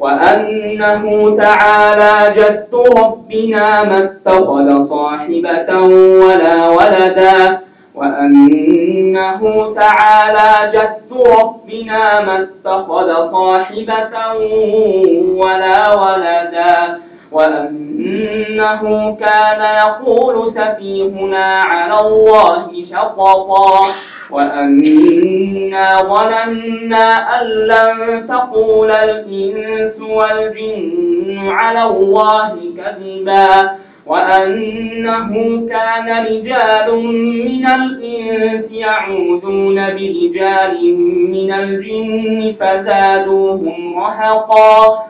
وأنه تعالى جد ربنا ما اتخذ صاحبة ولا ولدا. وأنه تعالى جد ربنا ما اتخذ صاحبة ولا ولدا. وأنه كان يقول سفيهنا على الله شططا وأنا ظننا أن لن تقول الإنس والجن على الله كذبا وأنه كان رجال من الإنس يعودون برجال من الجن فزادوهم رهقا.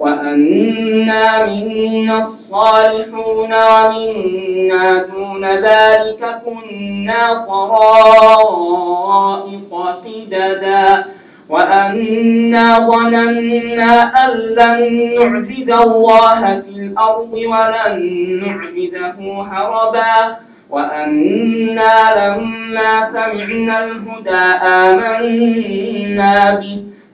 وأنا منا الصالحون ومنا دون ذلك كنا طرائق قددا وأنا ظننا أن لن نعجز الله في الأرض ولن نعجزه هربا. وأنا لما سمعنا الهدى آمنا به.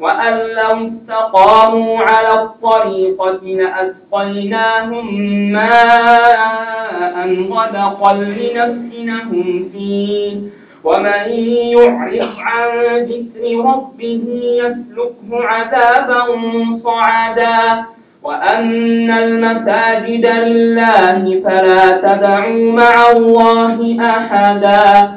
وأن لو استقاموا على الطريقة لأسقيناهم ماء غدقا لنفتنهم فيه. ومن يعرض عن ذكر ربه يسلكه عذابا صعدا. وأن المساجد لله فلا تدعوا مع الله أحدا.